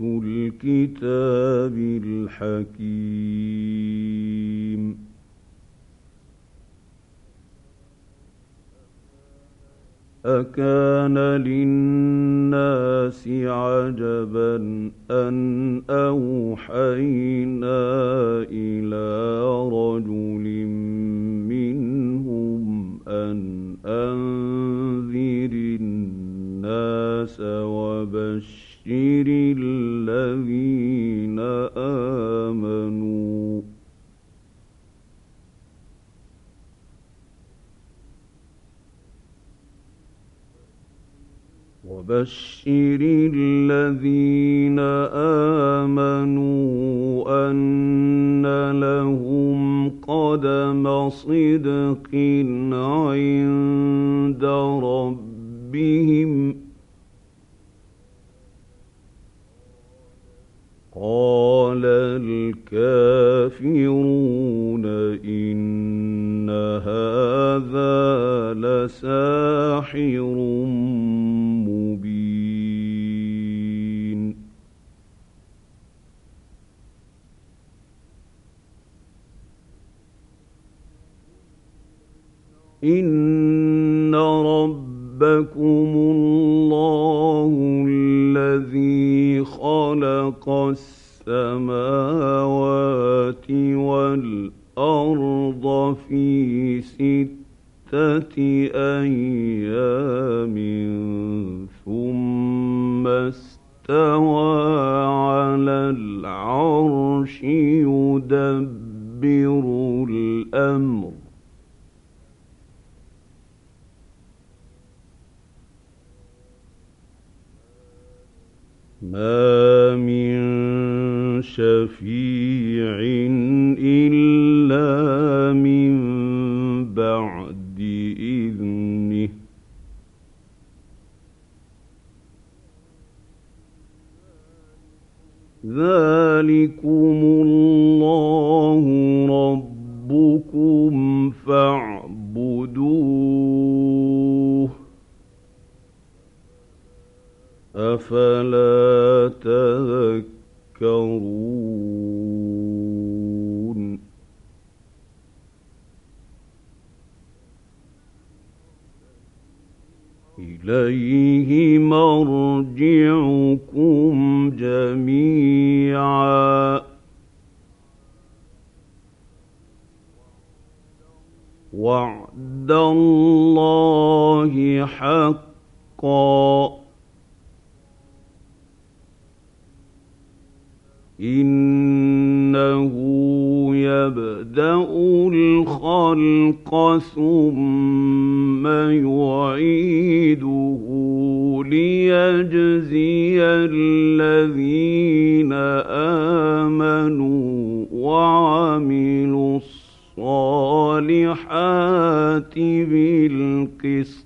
الكتاب الحكيم. أكان للناس عجبا أن أوحينا إلى رجل منهم أن أنذر الناس وبشر الذين آمنوا. وبشر الذين آمنوا أن لهم قدم صدق عند ربهم قال الكافرون إن هذا لساحر مبين. إن ذلكم الله ثم يعيده ليجزي الذين آمنوا وعملوا الصالحات بالقسط.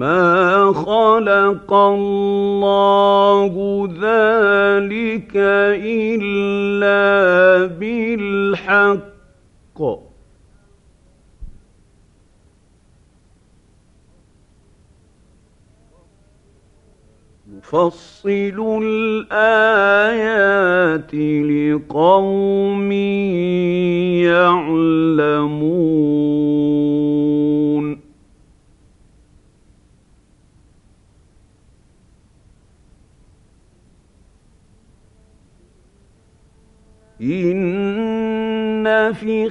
ما خلق الله ذلك الا بالحق. نفصل الايات لقوم يعلمون إن في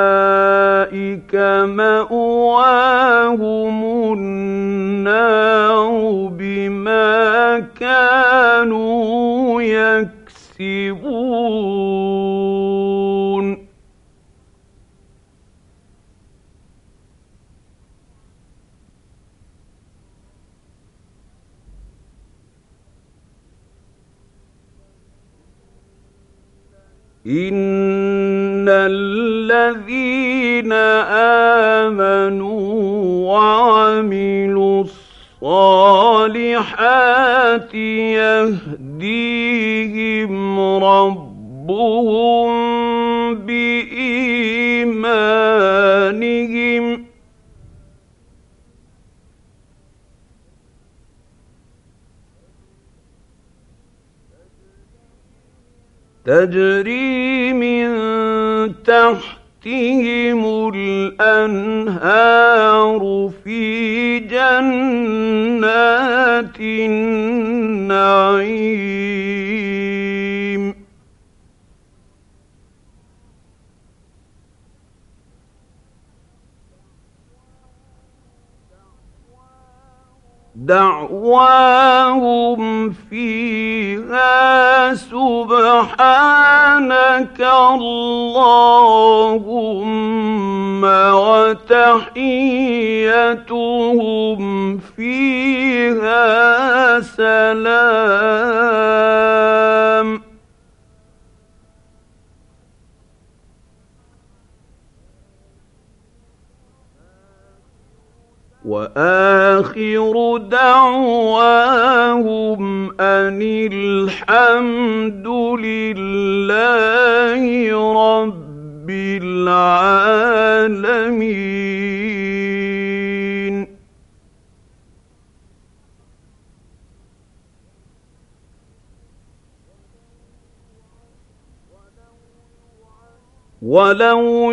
أولئك مأواهم النار بما كانوا يكسبون إن الذين آمنوا وعملوا الصالحات يهديهم ربهم بإيمانهم تجري من تحتهم الأنهار في جنات النعيم دعواهم فيها سبحانك اللهم وتحيتهم فيها سلام. وآخر دعواهم أن الحمد لله رب العالمين. ولو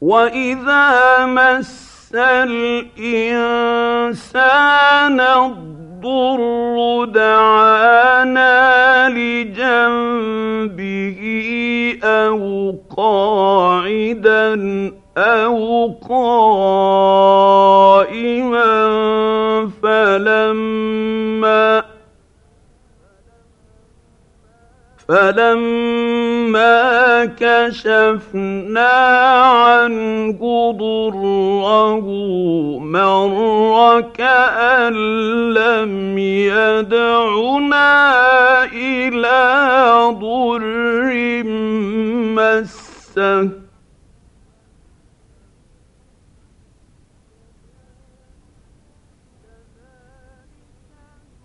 واذا مس الانسان الضر دعانا لجنبه أو قاعدا أو قائما فلما فلما كشفنا عنه ضره مر كأن لم يدعنا إلى ضر مسه.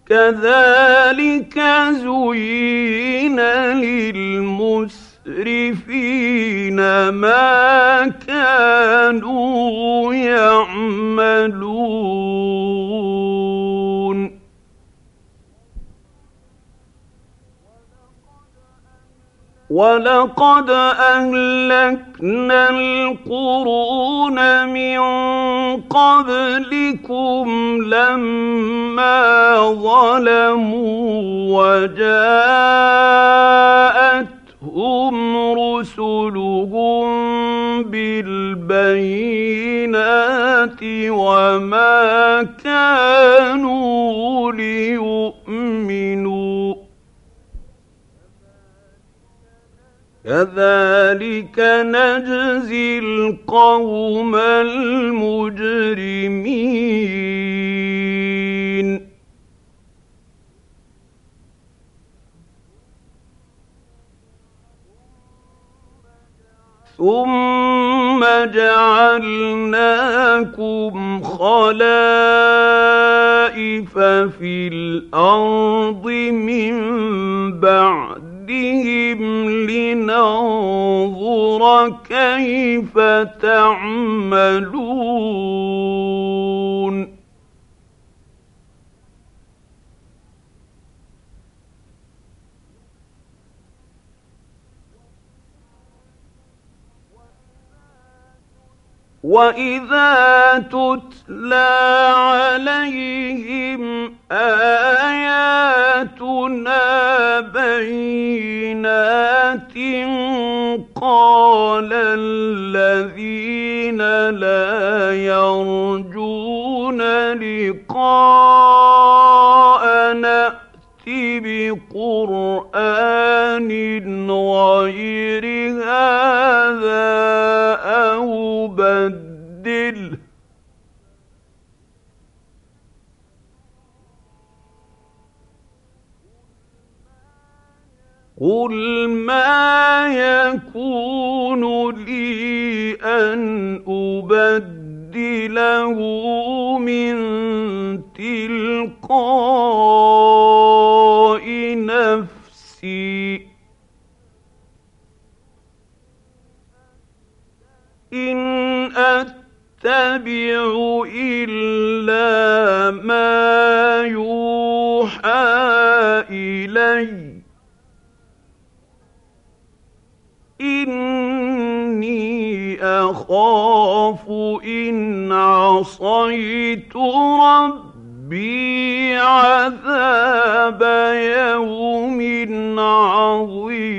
كذلك زين للمسرفين ما كانوا يعملون. ولقد اهلكنا القرون من قبلكم لما ظلموا وجاءتهم رسلهم بالبينات وما كانوا ليؤمنوا كذلك نجزي القوم المجرمين. ثم جعلناكم خلائف في الأرض من بعدهم لننظر كيف تعملون واذا تتلى عليهم آياتنا بينات قال الذين لا يرجون لقاءنا بقرآن غير هذا أو بدله قل ما يكون لي ان ابدله من تلقاء نفسي ان اتبع الا ما يوحى اليّ إني أخاف إن عصيت ربي عذاب يوم عظيم.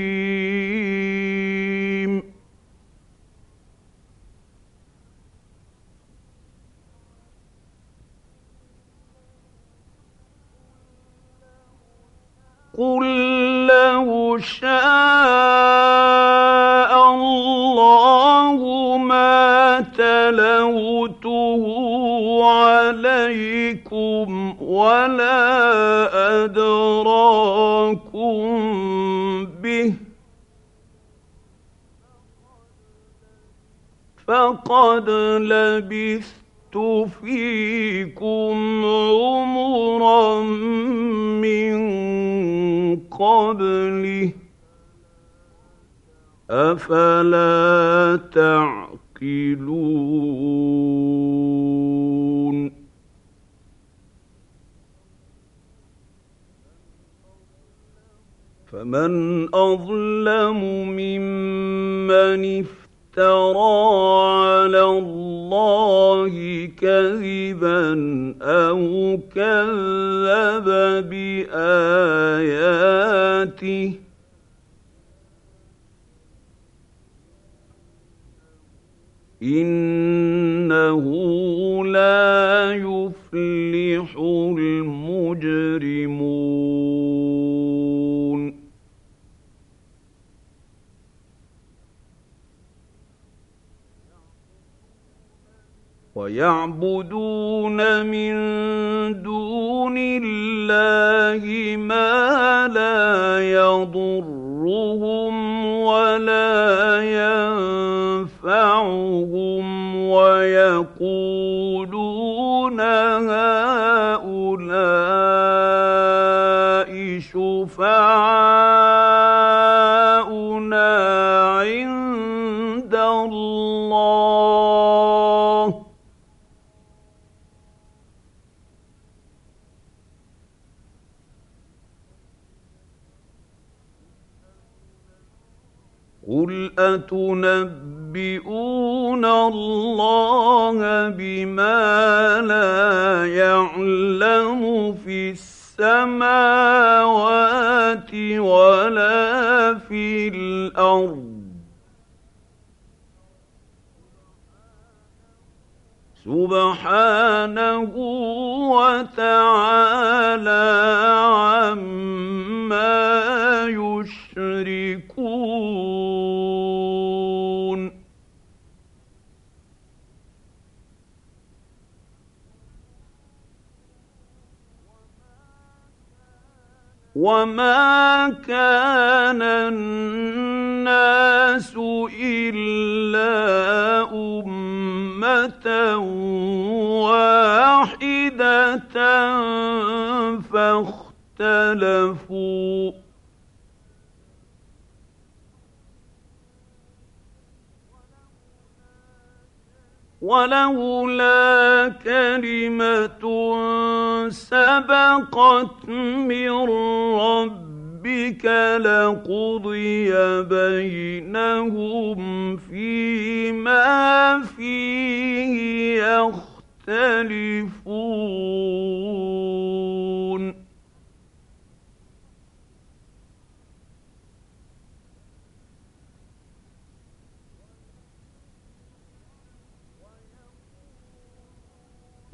قل لو شاء تلوته عليكم ولا أدراكم به فقد لبثت فيكم عمرا من قبله افلا تعقلون فمن اظلم ممن افترى افترى على الله كذبا أو كذب باياته إنه لا يفلح المجرمون. ويعبدون من دون الله ما لا يضرهم. ينفعهم ويقولون هؤلاء شفعاؤنا عند الله قل اتنبئون الله بما لا يعلم في السماوات ولا في الأرض سبحانه وتعالى عما وما كان الناس الا امه واحدة فاختلفوا ولولا كلمة سبقت من ربك لقضي بينهم فيما فيه يختلفون.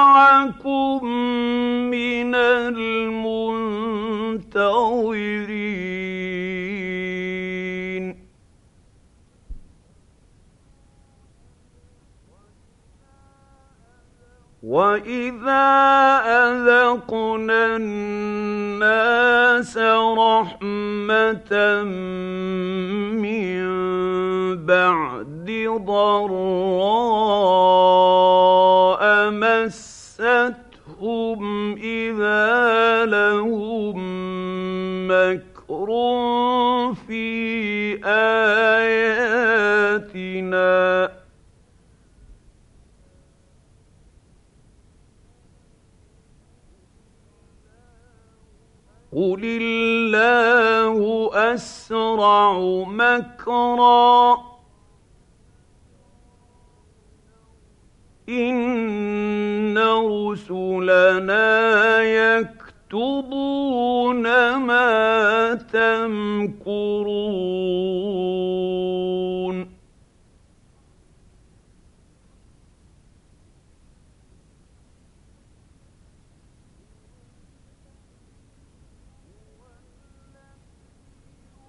معكم من المنتظرين. واذا اذقنا الناس رحمه من بعد ضراء لهم مكر في آياتنا. قل الله اسرع مكرا. ان رسلنا يكتبون ما تمكرون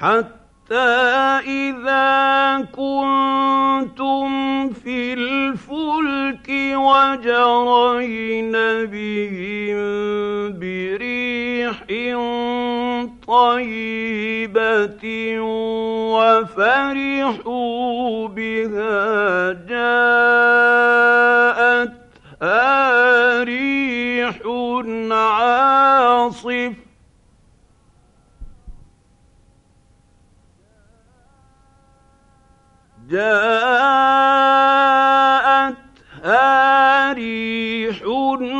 حتى إذا كنتم في الفلك وجرين بهم بريح طيبة وفرحوا بها جاءتها ريح عاصف جاءتها ريح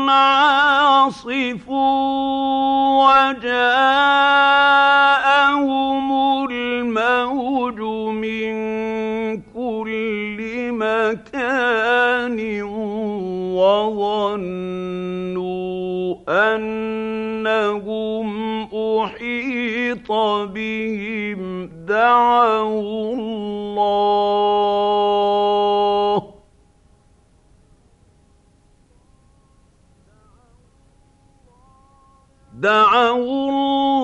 عاصف وجاءهم الموج من كل مكان وظنوا أنهم أحيط بهم دعوا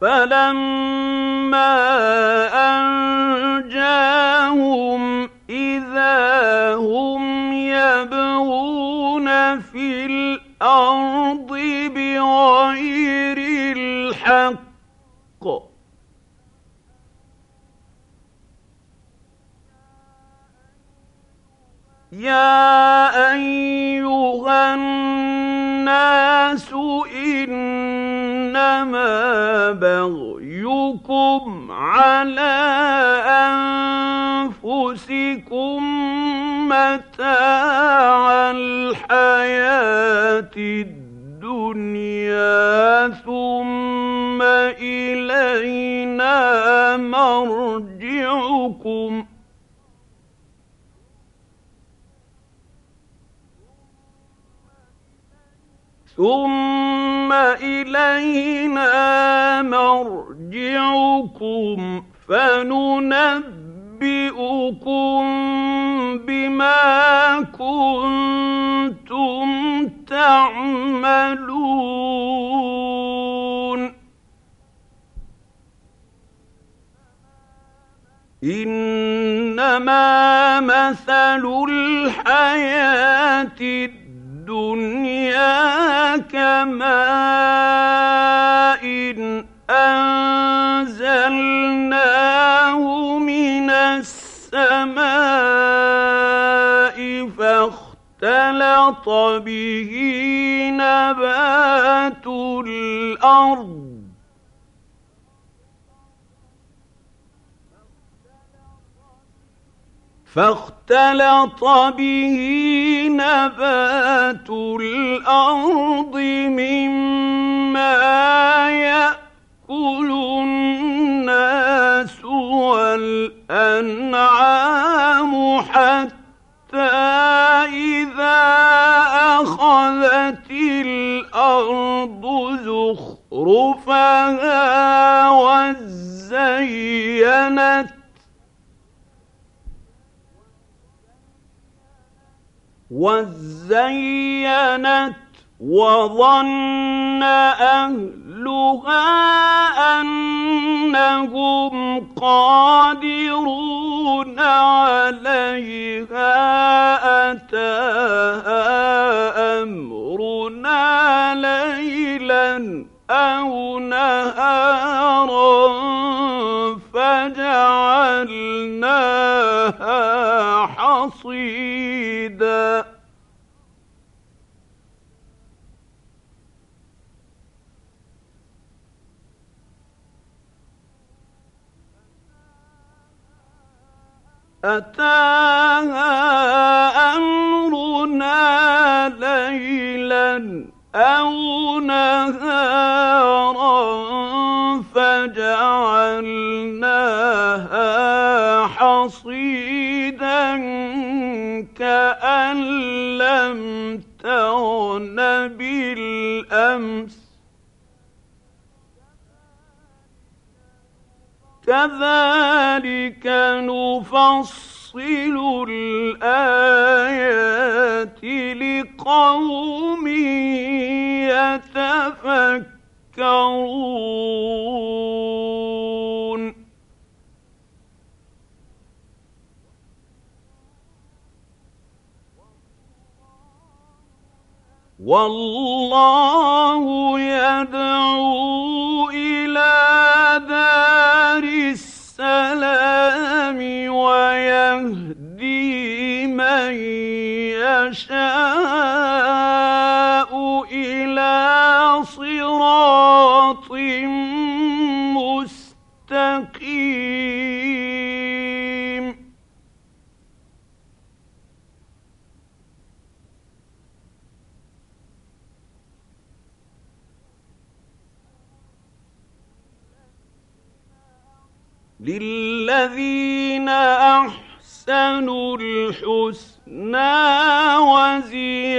فلما أنجاهم إذا هم يبغون في الأرض بغير الحق. يا أيها الناس انما بغيكم على أنفسكم متاع الحياة الدنيا ثم إلينا مرجعكم. ثم إلينا مرجعكم فننبئكم بما كنتم تعملون. إنما مثل الحياة الدنيا كماء أنزلناه من السماء فاختلط به نبات الأرض. فاختلط به نبات الأرض مما يأكل الناس والأنعام حتى إذا أخذت الأرض زخرفها وزينت وزينت وظن أهلها أنهم قادرون عليها أتاها أمرنا ليلا أو نهارا فجعلناها حصيدا. أتاها أمرنا ليلا أو نهارا فجعلناها حصيدا كأن لم تغن بالأمس. كذلك نفصل الآيات لقوم يتفكرون. والله يدعو إلى دار السلام ويهدي من يشاء. صراط مستقيم. للذين أحسنوا الحسنى وزيادة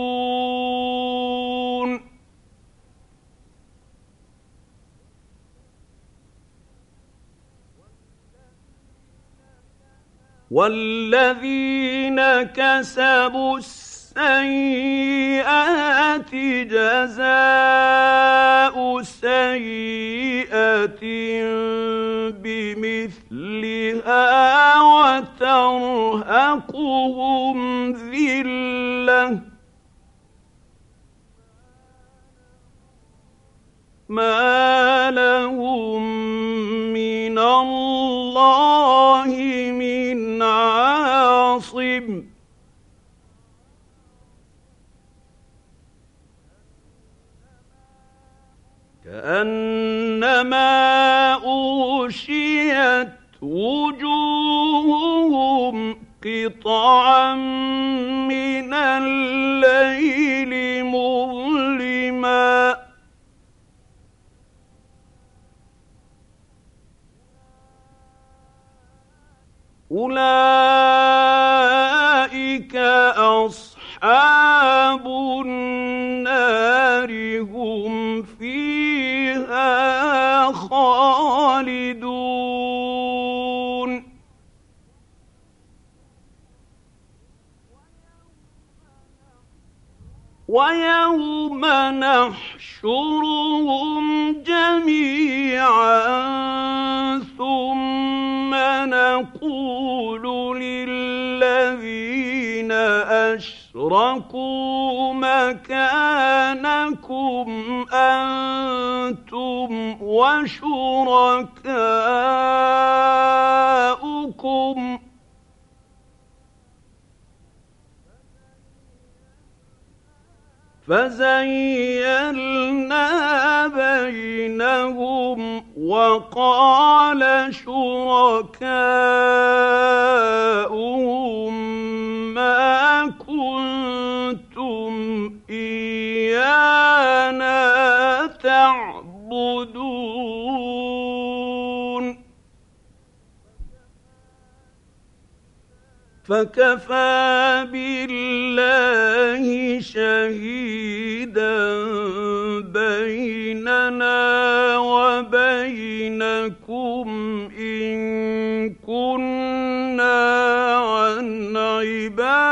والذين كسبوا السيئات جزاء سيئة بمثلها وترهقهم ذلة ما لهم من الله عاصم كأنما أغشيت وجوههم قطعا خالدون ويوم نحشرهم جميعا ثم نقول للذين أشركوا وشركاؤكم. فزيلنا بينهم وقال شركاؤهم ما كنتم إيانا تعبدون فكفى بالله شهيدا بيننا وبينكم إن كنا عن عبادتكم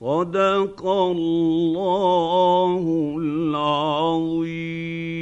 صدق الله العظيم.